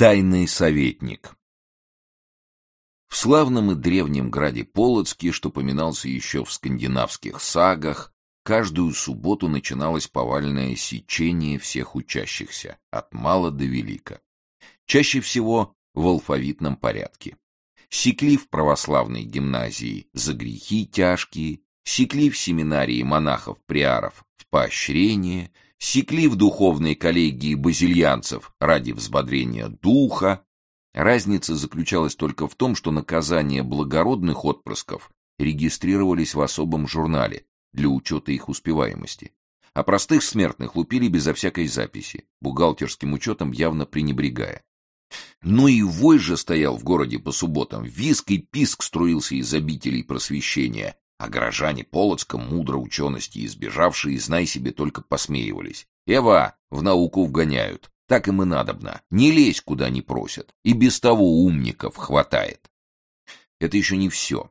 Тайный советник В славном и древнем граде Полоцке, что поминался еще в скандинавских сагах, каждую субботу начиналось повальное сечение всех учащихся, от мала до велика. Чаще всего в алфавитном порядке. Секли в православной гимназии за грехи тяжкие, секли в семинарии монахов-приаров в поощрение, секли в духовной коллегии базильянцев ради взбодрения духа. Разница заключалась только в том, что наказания благородных отпрысков регистрировались в особом журнале для учета их успеваемости, а простых смертных лупили безо всякой записи, бухгалтерским учетом явно пренебрегая. Ну и вой же стоял в городе по субботам, виск и писк струился из обителей просвещения, а горожане Полоцка, мудро учености избежавшие, знай себе, только посмеивались. «Эва, в науку вгоняют. Так им и надобно. Не лезь, куда не просят. И без того умников хватает». Это еще не все.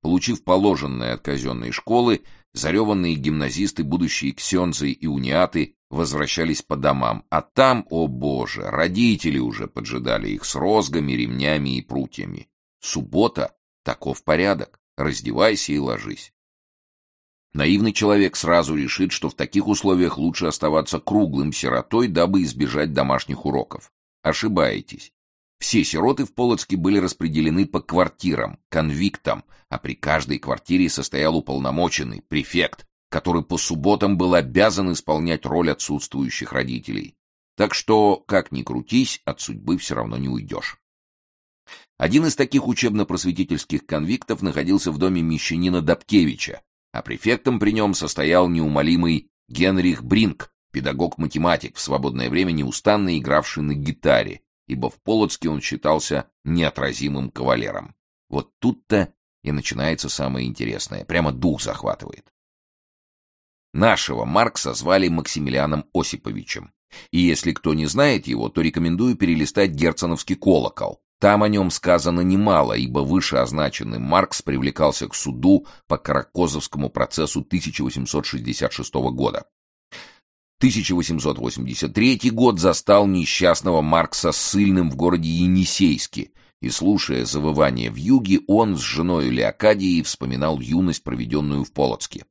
Получив положенное от казенной школы, зареванные гимназисты, будущие ксензы и униаты, возвращались по домам, а там, о боже, родители уже поджидали их с розгами, ремнями и прутьями. Суббота — таков порядок. Раздевайся и ложись. Наивный человек сразу решит, что в таких условиях лучше оставаться круглым сиротой, дабы избежать домашних уроков. Ошибаетесь. Все сироты в Полоцке были распределены по квартирам, конвиктам, а при каждой квартире состоял уполномоченный, префект, который по субботам был обязан исполнять роль отсутствующих родителей. Так что, как ни крутись, от судьбы все равно не уйдешь. Один из таких учебно-просветительских конвиктов находился в доме мещанина Добкевича, а префектом при нем состоял неумолимый Генрих Бринк, педагог-математик, в свободное время неустанно игравший на гитаре, ибо в Полоцке он считался неотразимым кавалером. Вот тут-то и начинается самое интересное, прямо дух захватывает. Нашего Маркса звали Максимилианом Осиповичем, и если кто не знает его, то рекомендую перелистать герценовский колокол, там о нем сказано немало, ибо вышеозначенный Маркс привлекался к суду по Каракозовскому процессу 1866 года. 1883 год застал несчастного Маркса ссыльным в городе Енисейске, и, слушая завывание в юге, он с женой Леокадией вспоминал юность, проведенную в Полоцке.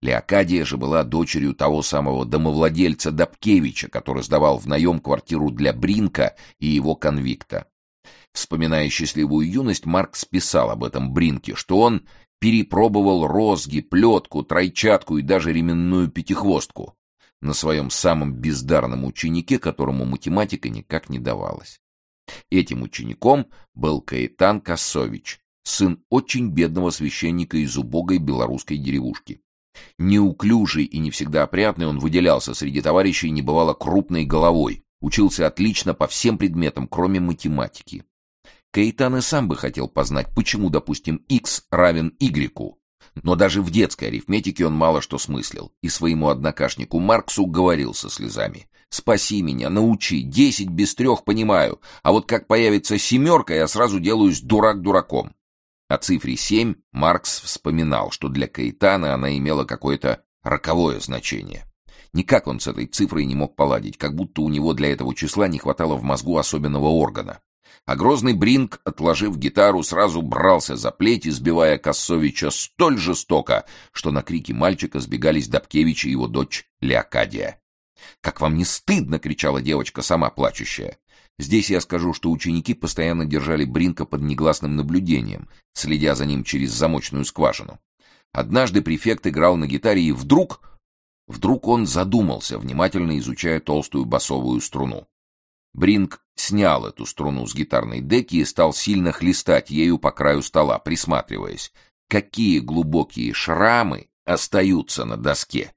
Леокадия же была дочерью того самого домовладельца Добкевича, который сдавал в наем квартиру для Бринка и его конвикта. Вспоминая счастливую юность, Маркс писал об этом Бринке, что он перепробовал розги, плетку, тройчатку и даже ременную пятихвостку на своем самом бездарном ученике, которому математика никак не давалась. Этим учеником был Каэтан Косович, сын очень бедного священника из убогой белорусской деревушки. Неуклюжий и не всегда опрятный, он выделялся среди товарищей небывало крупной головой, учился отлично по всем предметам, кроме математики. Каэтан и сам бы хотел познать, почему, допустим, x равен y, но даже в детской арифметике он мало что смыслил, и своему однокашнику Марксу говорил со слезами. «Спаси меня, научи, десять без трех понимаю, а вот как появится семерка, я сразу делаюсь дурак дураком». О цифре семь Маркс вспоминал, что для Каэтана она имела какое-то роковое значение. Никак он с этой цифрой не мог поладить, как будто у него для этого числа не хватало в мозгу особенного органа а грозный Бринг, отложив гитару, сразу брался за плеть, избивая Косовича столь жестоко, что на крики мальчика сбегались Добкевич и его дочь Леокадия. «Как вам не стыдно!» — кричала девочка, сама плачущая. Здесь я скажу, что ученики постоянно держали Бринка под негласным наблюдением, следя за ним через замочную скважину. Однажды префект играл на гитаре, и вдруг... Вдруг он задумался, внимательно изучая толстую басовую струну. Бринг снял эту струну с гитарной деки и стал сильно хлестать ею по краю стола, присматриваясь, какие глубокие шрамы остаются на доске.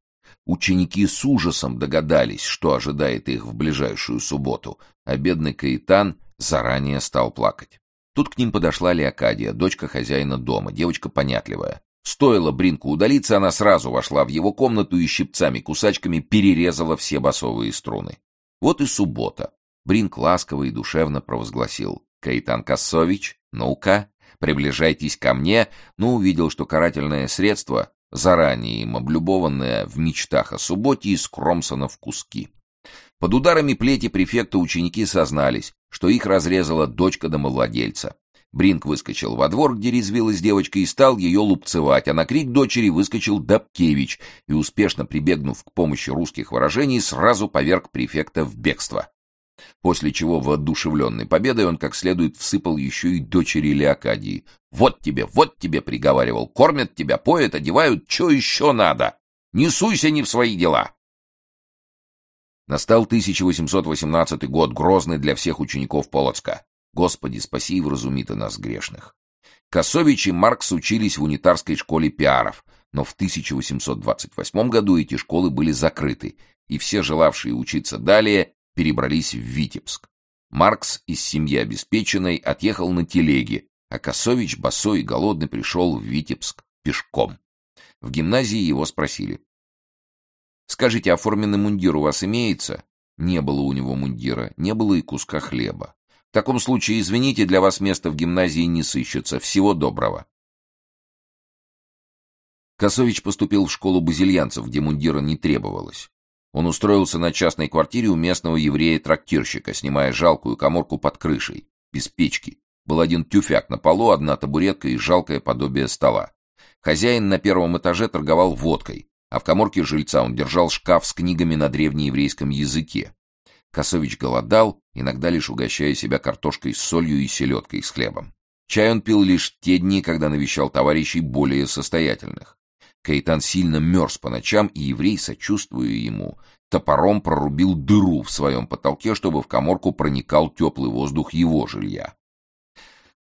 Ученики с ужасом догадались, что ожидает их в ближайшую субботу, а бедный Каитан заранее стал плакать. Тут к ним подошла Леокадия, дочка хозяина дома, девочка понятливая. Стоило Бринку удалиться, она сразу вошла в его комнату и щипцами-кусачками перерезала все басовые струны. Вот и суббота. Бринк ласково и душевно провозгласил. «Каитан Кассович, ну-ка, приближайтесь ко мне», но увидел, что карательное средство, заранее им облюбованное в мечтах о субботе, искромсано в куски. Под ударами плети префекта ученики сознались, что их разрезала дочка домовладельца. Бринк выскочил во двор, где резвилась девочка, и стал ее лупцевать, а на крик дочери выскочил Добкевич и, успешно прибегнув к помощи русских выражений, сразу поверг префекта в бегство. После чего, воодушевленной победой, он как следует всыпал еще и дочери Леокадии. «Вот тебе, вот тебе!» — приговаривал. «Кормят тебя, поят, одевают, что еще надо? Не суйся не в свои дела!» Настал 1818 год, грозный для всех учеников Полоцка. Господи, спаси и вразуми ты нас, грешных. Косович и Маркс учились в унитарской школе пиаров, но в 1828 году эти школы были закрыты, и все желавшие учиться далее перебрались в Витебск. Маркс из семьи обеспеченной отъехал на телеге, а Косович, босой и голодный, пришел в Витебск пешком. В гимназии его спросили. «Скажите, оформленный мундир у вас имеется?» Не было у него мундира, не было и куска хлеба. В таком случае, извините, для вас место в гимназии не сыщется. Всего доброго. Косович поступил в школу базильянцев, где мундира не требовалось. Он устроился на частной квартире у местного еврея-трактирщика, снимая жалкую коморку под крышей, без печки. Был один тюфяк на полу, одна табуретка и жалкое подобие стола. Хозяин на первом этаже торговал водкой, а в коморке жильца он держал шкаф с книгами на древнееврейском языке. Косович голодал, иногда лишь угощая себя картошкой с солью и селедкой с хлебом. Чай он пил лишь те дни, когда навещал товарищей более состоятельных. Каитан сильно мерз по ночам, и еврей, сочувствуя ему, топором прорубил дыру в своем потолке, чтобы в коморку проникал теплый воздух его жилья.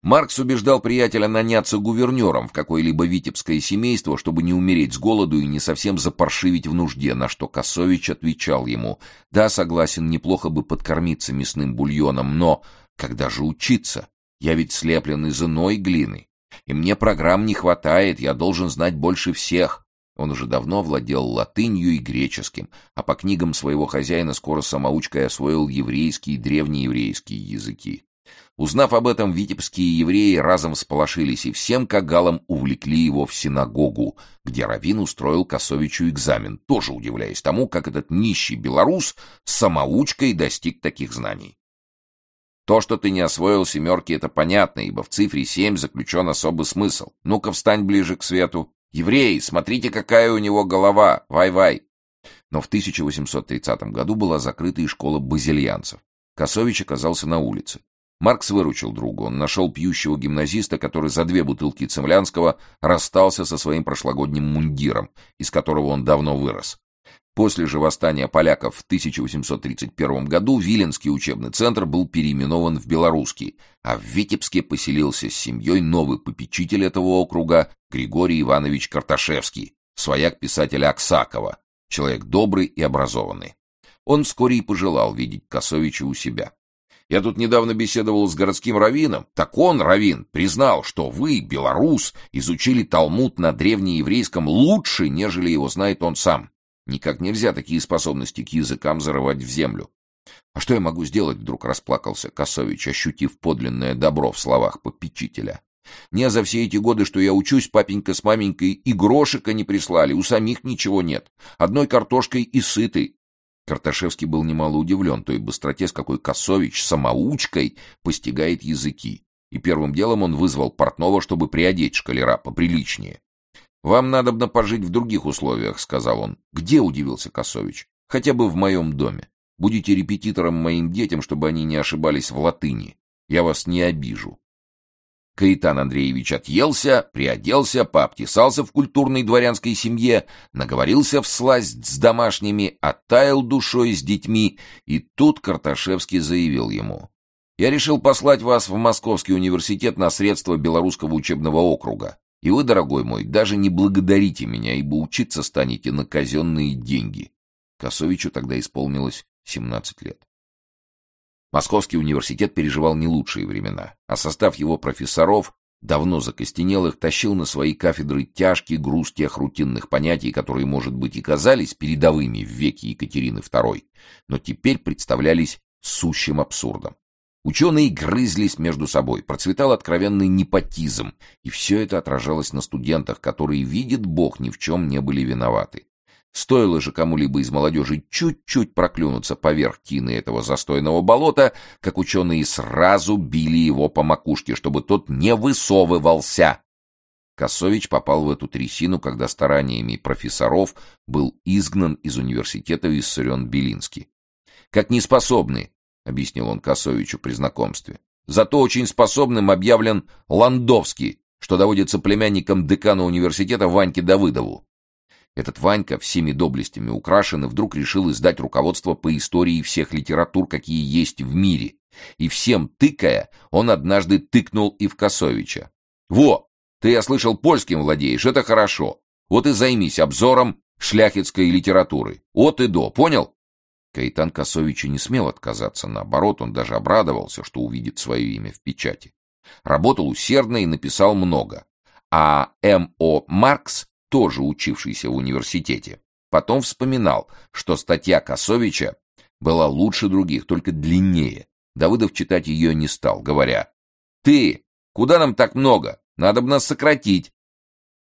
Маркс убеждал приятеля наняться гувернером в какое-либо витебское семейство, чтобы не умереть с голоду и не совсем запаршивить в нужде, на что Косович отвечал ему, «Да, согласен, неплохо бы подкормиться мясным бульоном, но когда же учиться? Я ведь слеплен из иной глины, и мне программ не хватает, я должен знать больше всех». Он уже давно владел латынью и греческим, а по книгам своего хозяина скоро самоучкой освоил еврейский и древнееврейские языки. Узнав об этом, витебские евреи разом всполошились и всем кагалам увлекли его в синагогу, где Равин устроил Косовичу экзамен, тоже удивляясь тому, как этот нищий белорус самоучкой достиг таких знаний. То, что ты не освоил семерки, это понятно, ибо в цифре семь заключен особый смысл. Ну-ка, встань ближе к свету. Евреи, смотрите, какая у него голова, вай-вай. Но в 1830 году была закрыта и школа базильянцев. Косович оказался на улице. Маркс выручил друга. Он нашел пьющего гимназиста, который за две бутылки цемлянского расстался со своим прошлогодним мундиром, из которого он давно вырос. После же восстания поляков в 1831 году Виленский учебный центр был переименован в Белорусский, а в Витебске поселился с семьей новый попечитель этого округа Григорий Иванович Карташевский, свояк писателя Аксакова, человек добрый и образованный. Он вскоре и пожелал видеть Косовича у себя. Я тут недавно беседовал с городским раввином. Так он, раввин, признал, что вы, белорус, изучили Талмуд на древнееврейском лучше, нежели его знает он сам. Никак нельзя такие способности к языкам зарывать в землю. А что я могу сделать, вдруг расплакался Косович, ощутив подлинное добро в словах попечителя. Мне за все эти годы, что я учусь, папенька с маменькой и грошика не прислали, у самих ничего нет. Одной картошкой и сыты, Карташевский был немало удивлен той быстроте, с какой Косович самоучкой постигает языки, и первым делом он вызвал портного, чтобы приодеть шкалера поприличнее. «Вам надобно пожить в других условиях», — сказал он. «Где?» — удивился Косович. «Хотя бы в моем доме. Будете репетитором моим детям, чтобы они не ошибались в латыни. Я вас не обижу. Каитан Андреевич отъелся, приоделся, пообтесался в культурной дворянской семье, наговорился в сласть с домашними, оттаял душой с детьми, и тут Карташевский заявил ему. «Я решил послать вас в Московский университет на средства Белорусского учебного округа. И вы, дорогой мой, даже не благодарите меня, ибо учиться станете на казенные деньги». Косовичу тогда исполнилось 17 лет. Московский университет переживал не лучшие времена, а состав его профессоров, давно закостенелых, тащил на свои кафедры тяжкий груз тех рутинных понятий, которые, может быть, и казались передовыми в веке Екатерины II, но теперь представлялись сущим абсурдом. Ученые грызлись между собой, процветал откровенный непотизм, и все это отражалось на студентах, которые, видит Бог, ни в чем не были виноваты. Стоило же кому-либо из молодежи чуть-чуть проклюнуться поверх тины этого застойного болота, как ученые сразу били его по макушке, чтобы тот не высовывался. Косович попал в эту трясину, когда стараниями профессоров был изгнан из университета Виссарион-Белинский. «Как неспособный», — объяснил он Косовичу при знакомстве. «Зато очень способным объявлен Ландовский, что доводится племянником декана университета Ваньке Давыдову. Этот Ванька, всеми доблестями украшен, и вдруг решил издать руководство по истории всех литератур, какие есть в мире. И всем тыкая, он однажды тыкнул и в Косовича. «Во! Ты, я слышал, польским владеешь, это хорошо. Вот и займись обзором шляхетской литературы. От и до, понял?» Каитан Косовича не смел отказаться, наоборот, он даже обрадовался, что увидит свое имя в печати. Работал усердно и написал много. А М.О. Маркс тоже учившийся в университете, потом вспоминал, что статья Косовича была лучше других, только длиннее. Давыдов читать ее не стал, говоря, «Ты, куда нам так много? Надо бы нас сократить».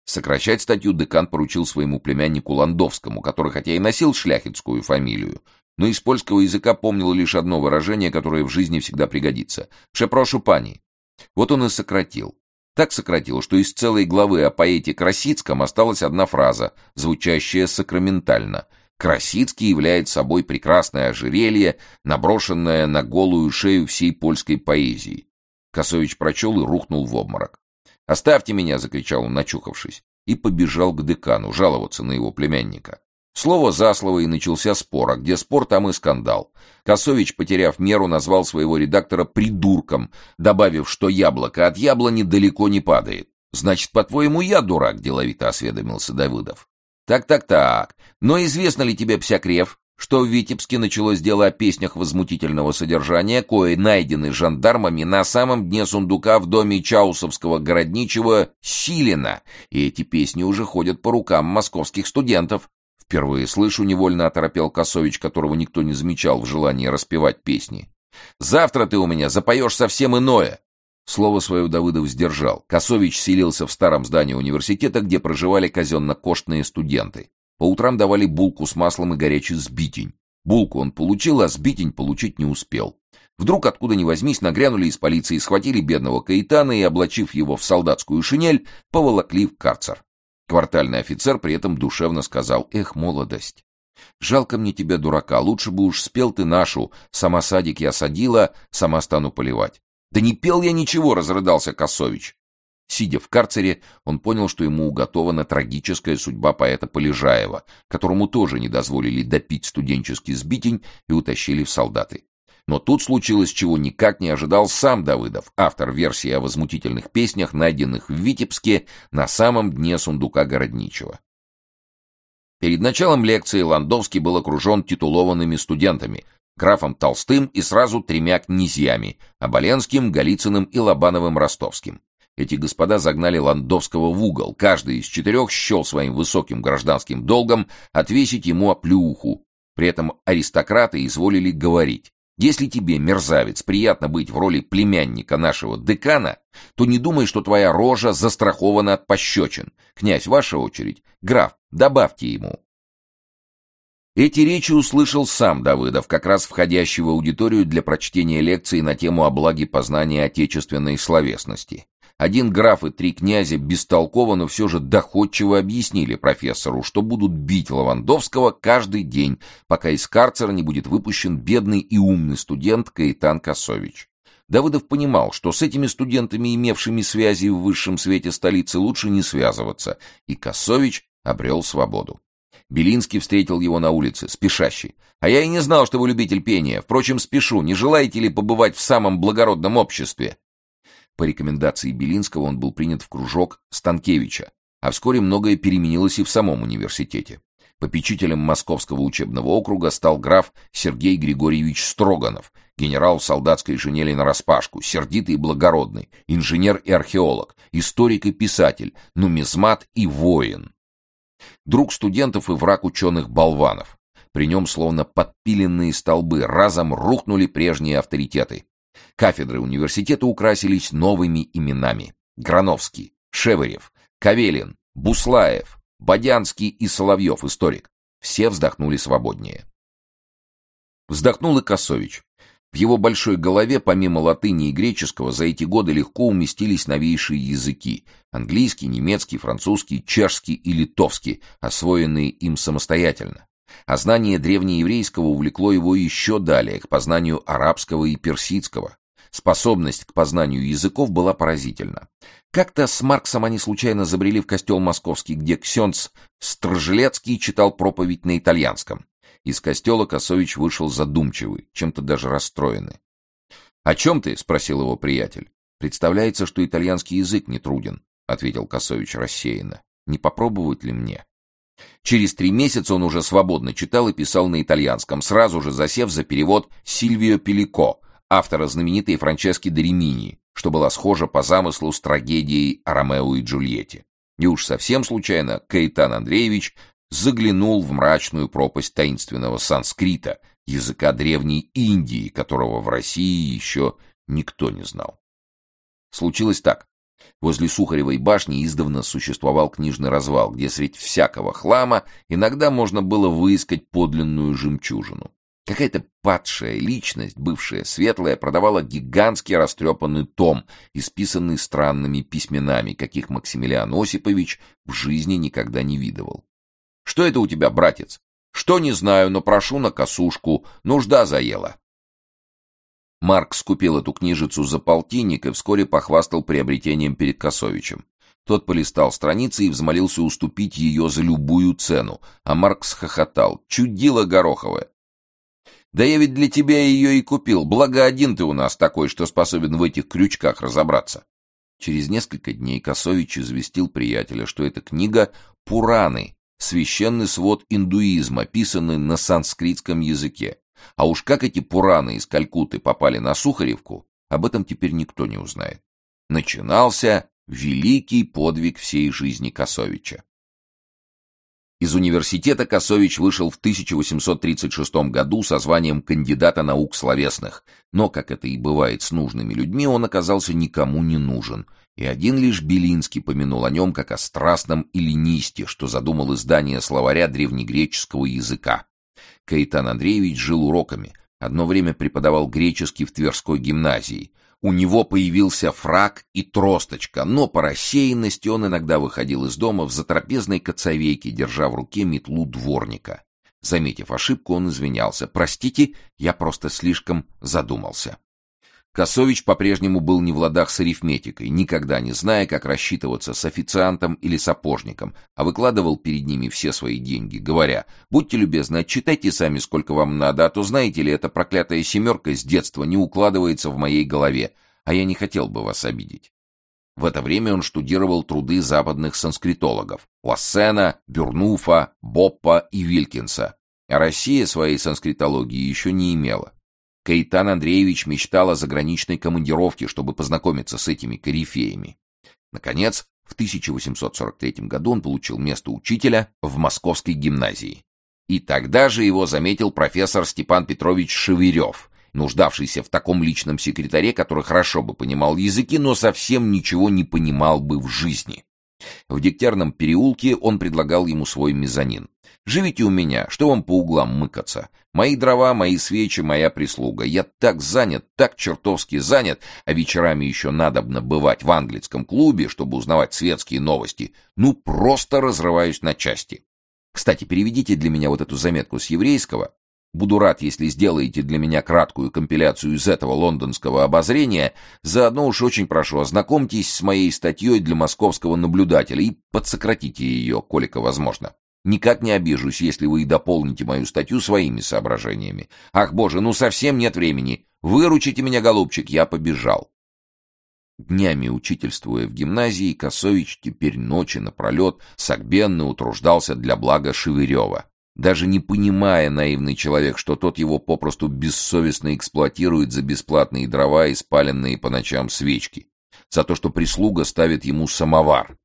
Сокращать статью декан поручил своему племяннику Ландовскому, который хотя и носил шляхетскую фамилию, но из польского языка помнил лишь одно выражение, которое в жизни всегда пригодится. «Шепрошу пани». Вот он и сократил. Так сократил, что из целой главы о поэте Красицком осталась одна фраза, звучащая сакраментально. Красицкий является собой прекрасное ожерелье, наброшенное на голую шею всей польской поэзии. Косович прочел и рухнул в обморок. «Оставьте меня!» — закричал он, начухавшись, и побежал к декану жаловаться на его племянника. Слово за слово и начался спор, а где спор, там и скандал. Косович, потеряв меру, назвал своего редактора «придурком», добавив, что яблоко от яблони далеко не падает. «Значит, по-твоему, я дурак?» — деловито осведомился Давыдов. «Так-так-так. Но известно ли тебе, Псякрев, что в Витебске началось дело о песнях возмутительного содержания, кое найдены жандармами на самом дне сундука в доме Чаусовского городничего Силина, и эти песни уже ходят по рукам московских студентов. Впервые слышу, невольно оторопел Косович, которого никто не замечал в желании распевать песни. «Завтра ты у меня запоешь совсем иное!» Слово свое Давыдов сдержал. Косович селился в старом здании университета, где проживали казенно-коштные студенты. По утрам давали булку с маслом и горячий сбитень. Булку он получил, а сбитень получить не успел. Вдруг, откуда ни возьмись, нагрянули из полиции, схватили бедного Каэтана и, облачив его в солдатскую шинель, поволокли в карцер. Квартальный офицер при этом душевно сказал «Эх, молодость! Жалко мне тебя, дурака, лучше бы уж спел ты нашу, сама садик я садила, сама стану поливать». «Да не пел я ничего!» — разрыдался Косович. Сидя в карцере, он понял, что ему уготована трагическая судьба поэта Полежаева, которому тоже не дозволили допить студенческий сбитень и утащили в солдаты. Но тут случилось, чего никак не ожидал сам Давыдов, автор версии о возмутительных песнях, найденных в Витебске на самом дне сундука Городничего. Перед началом лекции Ландовский был окружен титулованными студентами, графом Толстым и сразу тремя князьями – Оболенским, Голицыным и Лобановым-Ростовским. Эти господа загнали Ландовского в угол, каждый из четырех счел своим высоким гражданским долгом отвесить ему оплюху. При этом аристократы изволили говорить если тебе, мерзавец, приятно быть в роли племянника нашего декана, то не думай, что твоя рожа застрахована от пощечин. Князь, ваша очередь. Граф, добавьте ему. Эти речи услышал сам Давыдов, как раз входящий в аудиторию для прочтения лекции на тему о благе познания отечественной словесности. Один граф и три князя бестолково, но все же доходчиво объяснили профессору, что будут бить Лавандовского каждый день, пока из карцера не будет выпущен бедный и умный студент Каэтан Косович. Давыдов понимал, что с этими студентами, имевшими связи в высшем свете столицы, лучше не связываться, и Косович обрел свободу. Белинский встретил его на улице, спешащий. «А я и не знал, что вы любитель пения. Впрочем, спешу. Не желаете ли побывать в самом благородном обществе?» По рекомендации Белинского он был принят в кружок Станкевича, а вскоре многое переменилось и в самом университете. Попечителем Московского учебного округа стал граф Сергей Григорьевич Строганов, генерал солдатской шинели нараспашку, сердитый и благородный, инженер и археолог, историк и писатель, нумизмат и воин. Друг студентов и враг ученых-болванов. При нем, словно подпиленные столбы, разом рухнули прежние авторитеты. Кафедры университета украсились новыми именами. Грановский, Шеверев, Кавелин, Буслаев, Бодянский и Соловьев, историк. Все вздохнули свободнее. Вздохнул и Косович. В его большой голове, помимо латыни и греческого, за эти годы легко уместились новейшие языки — английский, немецкий, французский, чешский и литовский, освоенные им самостоятельно. А знание древнееврейского увлекло его еще далее, к познанию арабского и персидского. Способность к познанию языков была поразительна. Как-то с Марксом они случайно забрели в костел московский, где Ксенц Стражелецкий читал проповедь на итальянском. Из костела Косович вышел задумчивый, чем-то даже расстроенный. «О чем ты?» — спросил его приятель. «Представляется, что итальянский язык не труден», — ответил Косович рассеянно. «Не попробовать ли мне?» Через три месяца он уже свободно читал и писал на итальянском, сразу же засев за перевод Сильвио Пелико, автора знаменитой Франчески Доремини, что была схожа по замыслу с трагедией о Ромео и Джульетте. И уж совсем случайно Каэтан Андреевич заглянул в мрачную пропасть таинственного санскрита, языка древней Индии, которого в России еще никто не знал. Случилось так. Возле Сухаревой башни издавна существовал книжный развал, где средь всякого хлама иногда можно было выискать подлинную жемчужину. Какая-то падшая личность, бывшая светлая, продавала гигантский растрепанный том, исписанный странными письменами, каких Максимилиан Осипович в жизни никогда не видывал. «Что это у тебя, братец?» «Что не знаю, но прошу на косушку, нужда заела». Марк скупил эту книжицу за полтинник и вскоре похвастал приобретением перед Косовичем. Тот полистал страницы и взмолился уступить ее за любую цену, а Марк схохотал. «Чудило гороховое! Да я ведь для тебя ее и купил, благо один ты у нас такой, что способен в этих крючках разобраться. Через несколько дней Косович известил приятеля, что эта книга — Пураны, священный свод индуизма, писанный на санскритском языке. А уж как эти Пураны из Калькутты попали на Сухаревку, об этом теперь никто не узнает. Начинался великий подвиг всей жизни Косовича. Из университета Косович вышел в 1836 году со званием кандидата наук словесных, но, как это и бывает с нужными людьми, он оказался никому не нужен, и один лишь Белинский помянул о нем как о страстном эллинисте, что задумал издание словаря древнегреческого языка. Каэтан Андреевич жил уроками, одно время преподавал греческий в Тверской гимназии, у него появился фрак и тросточка, но по рассеянности он иногда выходил из дома в затрапезной коцовейке, держа в руке метлу дворника. Заметив ошибку, он извинялся. «Простите, я просто слишком задумался». Косович по-прежнему был не в ладах с арифметикой, никогда не зная, как рассчитываться с официантом или сапожником, а выкладывал перед ними все свои деньги, говоря, «Будьте любезны, отчитайте сами, сколько вам надо, а то, знаете ли, эта проклятая семерка с детства не укладывается в моей голове, а я не хотел бы вас обидеть». В это время он штудировал труды западных санскритологов — Лассена, Бюрнуфа, Боппа и Вилькинса. А Россия своей санскритологии еще не имела. Каитан Андреевич мечтал о заграничной командировке, чтобы познакомиться с этими корифеями. Наконец, в 1843 году он получил место учителя в Московской гимназии. И тогда же его заметил профессор Степан Петрович Шевырев, нуждавшийся в таком личном секретаре, который хорошо бы понимал языки, но совсем ничего не понимал бы в жизни. В Дегтярном переулке он предлагал ему свой мезонин. Живите у меня, что вам по углам мыкаться? Мои дрова, мои свечи, моя прислуга. Я так занят, так чертовски занят, а вечерами еще надобно бывать в английском клубе, чтобы узнавать светские новости. Ну, просто разрываюсь на части. Кстати, переведите для меня вот эту заметку с еврейского. Буду рад, если сделаете для меня краткую компиляцию из этого лондонского обозрения. Заодно уж очень прошу, ознакомьтесь с моей статьей для московского наблюдателя и подсократите ее, колика возможно. Никак не обижусь, если вы и дополните мою статью своими соображениями. Ах, боже, ну совсем нет времени. Выручите меня, голубчик, я побежал. Днями учительствуя в гимназии, Косович теперь ночи напролет согбенно утруждался для блага Шевырева. Даже не понимая наивный человек, что тот его попросту бессовестно эксплуатирует за бесплатные дрова и спаленные по ночам свечки, за то, что прислуга ставит ему самовар,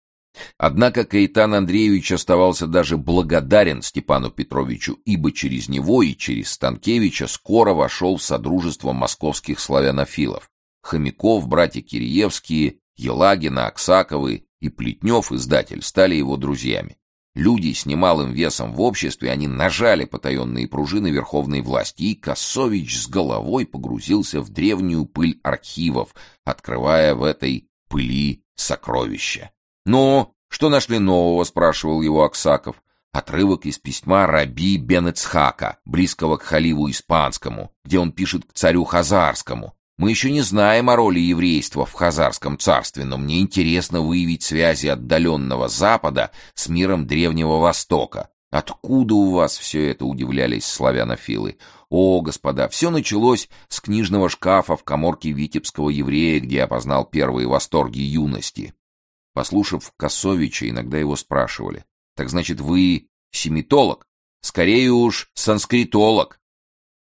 Однако Каитан Андреевич оставался даже благодарен Степану Петровичу, ибо через него и через Станкевича скоро вошел в содружество московских славянофилов. Хомяков, братья Киреевские, Елагина, Аксаковы и Плетнев, издатель, стали его друзьями. Люди с немалым весом в обществе, они нажали потаенные пружины верховной власти, и Косович с головой погрузился в древнюю пыль архивов, открывая в этой пыли сокровища. «Ну, что нашли нового?» — спрашивал его Аксаков. Отрывок из письма Раби бен близкого к халиву испанскому, где он пишет к царю Хазарскому. Мы еще не знаем о роли еврейства в Хазарском царстве, но мне интересно выявить связи отдаленного Запада с миром Древнего Востока. Откуда у вас все это, удивлялись славянофилы? О, господа, все началось с книжного шкафа в коморке витебского еврея, где я познал первые восторги юности. Послушав Косовича, иногда его спрашивали. Так значит, вы семитолог? Скорее уж, санскритолог.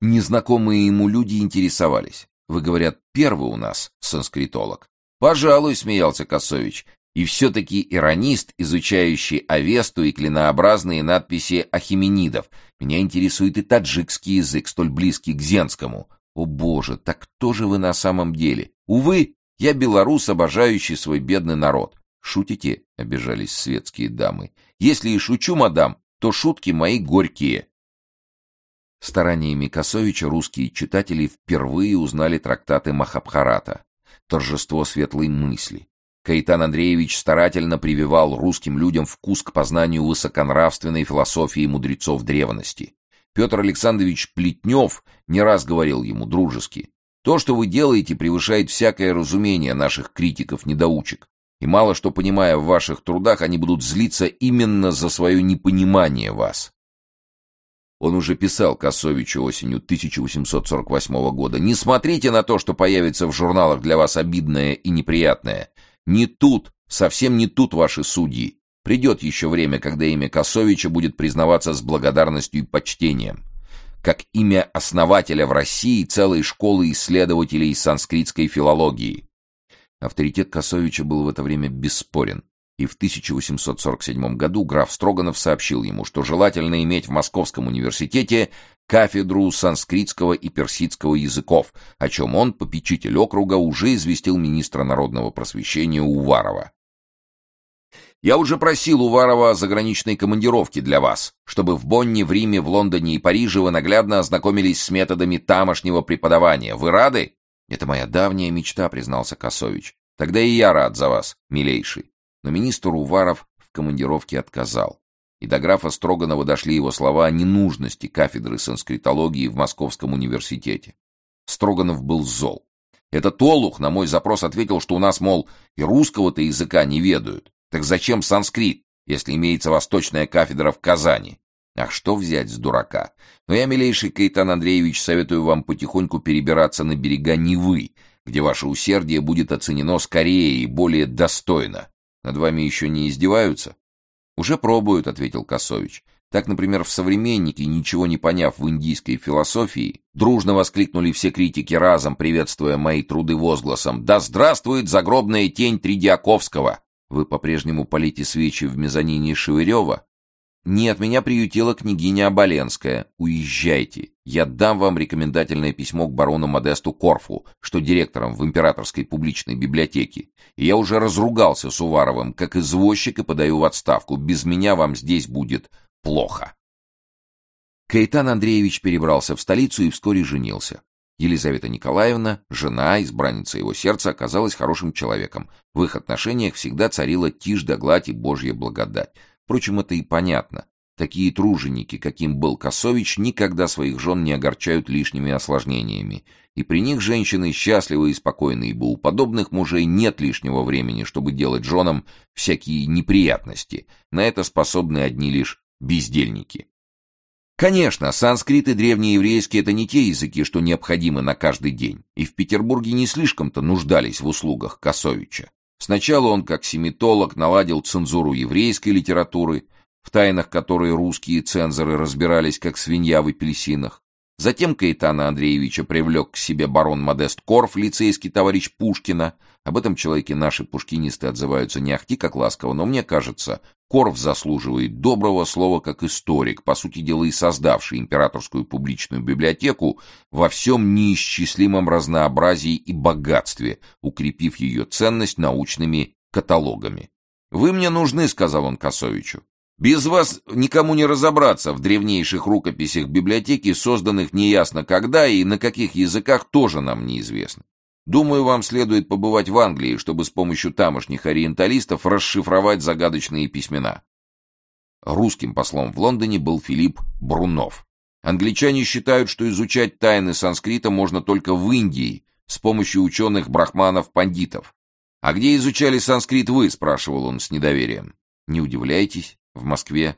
Незнакомые ему люди интересовались. Вы, говорят, первый у нас санскритолог. Пожалуй, смеялся Косович. И все-таки иронист, изучающий Авесту и клинообразные надписи ахименидов. Меня интересует и таджикский язык, столь близкий к зенскому. О боже, так кто же вы на самом деле? Увы, я белорус, обожающий свой бедный народ. Шутите, обижались светские дамы. Если и шучу, мадам, то шутки мои горькие. Стараниями Косовича русские читатели впервые узнали трактаты Махабхарата, торжество светлой мысли. Каитан Андреевич старательно прививал русским людям вкус к познанию высоконравственной философии мудрецов древности. Петр Александрович Плетнев не раз говорил ему дружески, «То, что вы делаете, превышает всякое разумение наших критиков-недоучек, и мало что понимая в ваших трудах, они будут злиться именно за свое непонимание вас. Он уже писал Косовичу осенью 1848 года. «Не смотрите на то, что появится в журналах для вас обидное и неприятное. Не тут, совсем не тут ваши судьи. Придет еще время, когда имя Косовича будет признаваться с благодарностью и почтением. Как имя основателя в России целой школы исследователей санскритской филологии». Авторитет Косовича был в это время бесспорен и в 1847 году граф Строганов сообщил ему, что желательно иметь в Московском университете кафедру санскритского и персидского языков, о чем он, попечитель округа, уже известил министра народного просвещения Уварова. «Я уже просил Уварова о заграничной командировке для вас, чтобы в Бонне, в Риме, в Лондоне и Париже вы наглядно ознакомились с методами тамошнего преподавания. Вы рады?» «Это моя давняя мечта», — признался Косович. «Тогда и я рад за вас, милейший но министр Уваров в командировке отказал. И до графа Строганова дошли его слова о ненужности кафедры санскритологии в Московском университете. Строганов был зол. Этот олух на мой запрос ответил, что у нас, мол, и русского-то языка не ведают. Так зачем санскрит, если имеется восточная кафедра в Казани? Ах, что взять с дурака? Но я, милейший Кайтан Андреевич, советую вам потихоньку перебираться на берега Невы, где ваше усердие будет оценено скорее и более достойно. Над вами еще не издеваются? Уже пробуют, ответил Косович. Так, например, в «Современнике», ничего не поняв в индийской философии, дружно воскликнули все критики разом, приветствуя мои труды возгласом «Да здравствует загробная тень Тридиаковского!» Вы по-прежнему полите свечи в мезонине Шевырева? «Нет, меня приютила княгиня Оболенская. Уезжайте. Я дам вам рекомендательное письмо к барону Модесту Корфу, что директором в Императорской публичной библиотеке. И я уже разругался с Уваровым, как извозчик, и подаю в отставку. Без меня вам здесь будет плохо». Каэтан Андреевич перебрался в столицу и вскоре женился. Елизавета Николаевна, жена, избранница его сердца, оказалась хорошим человеком. В их отношениях всегда царила тишь да гладь и божья благодать. Впрочем, это и понятно. Такие труженики, каким был Косович, никогда своих жен не огорчают лишними осложнениями. И при них женщины счастливы и спокойны, ибо у подобных мужей нет лишнего времени, чтобы делать женам всякие неприятности. На это способны одни лишь бездельники. Конечно, санскрит и древнееврейский — это не те языки, что необходимы на каждый день, и в Петербурге не слишком-то нуждались в услугах Косовича. Сначала он, как семитолог, наладил цензуру еврейской литературы, в тайнах которой русские цензоры разбирались, как свинья в апельсинах. Затем Каэтана Андреевича привлек к себе барон Модест Корф, лицейский товарищ Пушкина. Об этом человеке наши пушкинисты отзываются не ахти как ласково, но мне кажется, Корф заслуживает доброго слова как историк, по сути дела и создавший императорскую публичную библиотеку во всем неисчислимом разнообразии и богатстве, укрепив ее ценность научными каталогами. «Вы мне нужны», — сказал он Косовичу. Без вас никому не разобраться в древнейших рукописях библиотеки, созданных неясно когда и на каких языках тоже нам неизвестно. Думаю, вам следует побывать в Англии, чтобы с помощью тамошних ориенталистов расшифровать загадочные письмена. Русским послом в Лондоне был Филипп Брунов. Англичане считают, что изучать тайны санскрита можно только в Индии с помощью ученых-брахманов-пандитов. «А где изучали санскрит вы?» – спрашивал он с недоверием. «Не удивляйтесь, в Москве.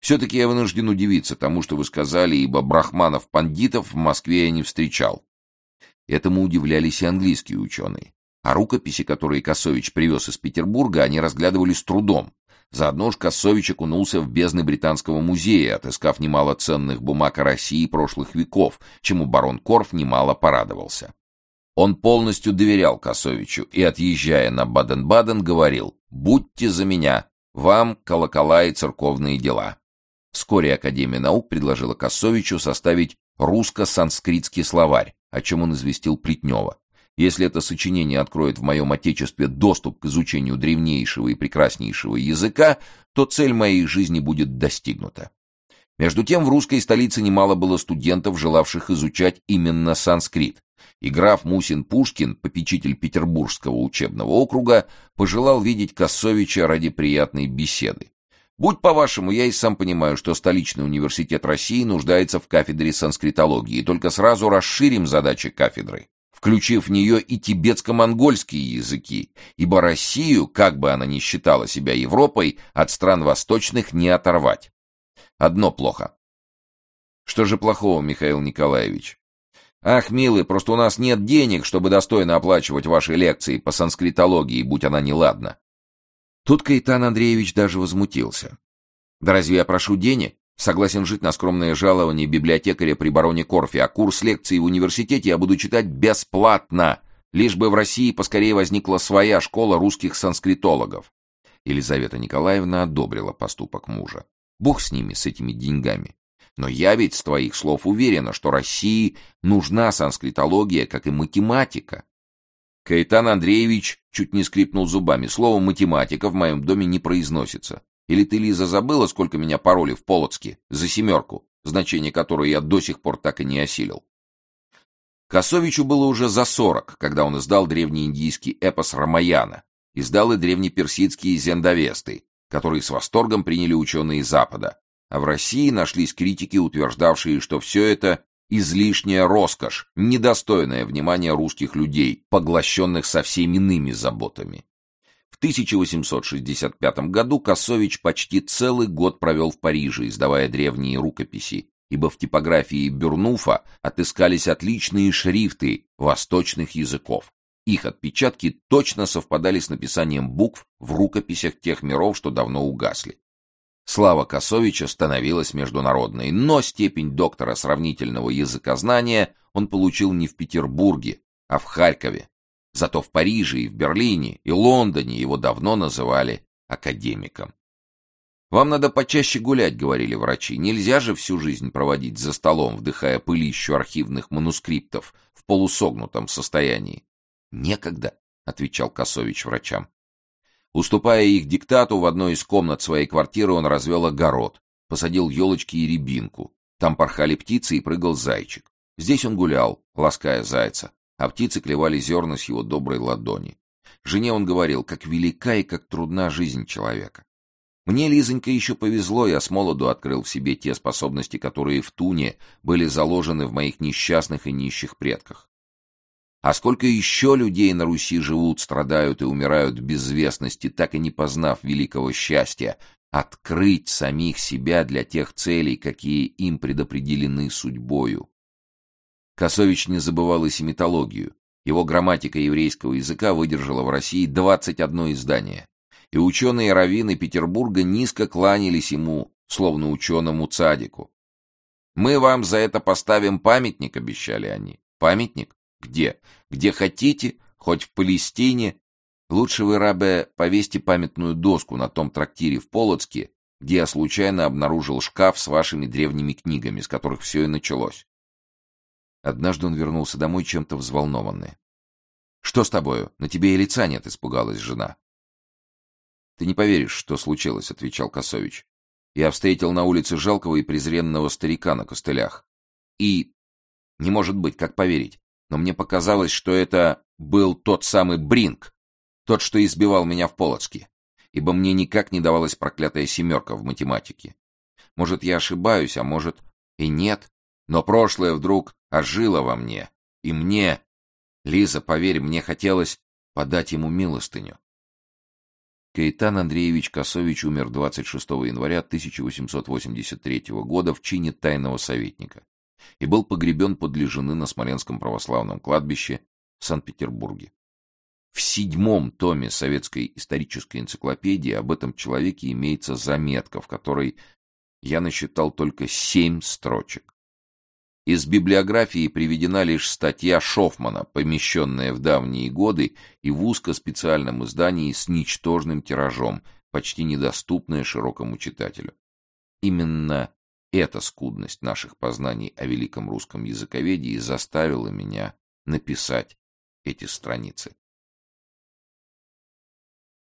Все-таки я вынужден удивиться тому, что вы сказали, ибо брахманов-пандитов в Москве я не встречал». Этому удивлялись и английские ученые. А рукописи, которые Косович привез из Петербурга, они разглядывали с трудом. Заодно ж Косович окунулся в бездны Британского музея, отыскав немало ценных бумаг о России прошлых веков, чему барон Корф немало порадовался. Он полностью доверял Косовичу и, отъезжая на Баден-Баден, говорил «Будьте за меня, вам колокола и церковные дела». Вскоре Академия наук предложила Косовичу составить русско-санскритский словарь, о чем он известил Плетнева. Если это сочинение откроет в моем отечестве доступ к изучению древнейшего и прекраснейшего языка, то цель моей жизни будет достигнута. Между тем в русской столице немало было студентов, желавших изучать именно санскрит, и граф Мусин-Пушкин, попечитель Петербургского учебного округа, пожелал видеть Косовича ради приятной беседы. Будь по-вашему, я и сам понимаю, что столичный университет России нуждается в кафедре санскритологии, только сразу расширим задачи кафедры включив в нее и тибетско-монгольские языки, ибо Россию, как бы она ни считала себя Европой, от стран восточных не оторвать. Одно плохо. Что же плохого, Михаил Николаевич? Ах, милый, просто у нас нет денег, чтобы достойно оплачивать ваши лекции по санскритологии, будь она неладна. Тут Каитан Андреевич даже возмутился. Да разве я прошу денег? Согласен жить на скромное жалование библиотекаря при бароне Корфе, а курс лекций в университете я буду читать бесплатно, лишь бы в России поскорее возникла своя школа русских санскритологов. Елизавета Николаевна одобрила поступок мужа. Бог с ними, с этими деньгами. Но я ведь с твоих слов уверена, что России нужна санскритология, как и математика. Каэтан Андреевич чуть не скрипнул зубами. Слово «математика» в моем доме не произносится. Или ты, Лиза, забыла, сколько меня пароли в Полоцке за семерку, значение которой я до сих пор так и не осилил? Косовичу было уже за сорок, когда он издал древнеиндийский эпос Рамаяна, издал и древнеперсидские зендовесты, которые с восторгом приняли ученые Запада, а в России нашлись критики, утверждавшие, что все это излишняя роскошь, недостойное внимания русских людей, поглощенных совсем иными заботами. 1865 году Косович почти целый год провел в Париже, издавая древние рукописи, ибо в типографии Бюрнуфа отыскались отличные шрифты восточных языков. Их отпечатки точно совпадали с написанием букв в рукописях тех миров, что давно угасли. Слава Косовича становилась международной, но степень доктора сравнительного языкознания он получил не в Петербурге, а в Харькове, Зато в Париже и в Берлине и Лондоне его давно называли академиком. «Вам надо почаще гулять», — говорили врачи. «Нельзя же всю жизнь проводить за столом, вдыхая пылищу архивных манускриптов в полусогнутом состоянии». «Некогда», — отвечал Косович врачам. Уступая их диктату, в одной из комнат своей квартиры он развел огород, посадил елочки и рябинку. Там порхали птицы и прыгал зайчик. Здесь он гулял, лаская зайца а птицы клевали зерна с его доброй ладони. Жене он говорил, как велика и как трудна жизнь человека. Мне, Лизонька, еще повезло, я с молоду открыл в себе те способности, которые в Туне были заложены в моих несчастных и нищих предках. А сколько еще людей на Руси живут, страдают и умирают в безвестности, так и не познав великого счастья, открыть самих себя для тех целей, какие им предопределены судьбою. Косович не забывал и семитологию. Его грамматика еврейского языка выдержала в России 21 издание. И ученые раввины Петербурга низко кланялись ему, словно ученому цадику. «Мы вам за это поставим памятник», — обещали они. «Памятник? Где? Где хотите, хоть в Палестине. Лучше вы, рабе, повесьте памятную доску на том трактире в Полоцке, где я случайно обнаружил шкаф с вашими древними книгами, с которых все и началось. Однажды он вернулся домой чем-то взволнованный. «Что с тобою? На тебе и лица нет», — испугалась жена. «Ты не поверишь, что случилось», — отвечал Косович. я встретил на улице жалкого и презренного старика на костылях. И... Не может быть, как поверить, но мне показалось, что это был тот самый Бринг, тот, что избивал меня в Полоцке, ибо мне никак не давалась проклятая семерка в математике. Может, я ошибаюсь, а может и нет, но прошлое вдруг ожило во мне, и мне... Лиза, поверь, мне хотелось подать ему милостыню. Каитан Андреевич Косович умер 26 января 1883 года в чине тайного советника и был погребен подле жены на Смоленском православном кладбище в Санкт-Петербурге. В седьмом томе советской исторической энциклопедии об этом человеке имеется заметка, в которой я насчитал только семь строчек. Из библиографии приведена лишь статья Шофмана, помещенная в давние годы и в узко-специальном издании с ничтожным тиражом, почти недоступная широкому читателю. Именно эта скудность наших познаний о великом русском языковедении заставила меня написать эти страницы.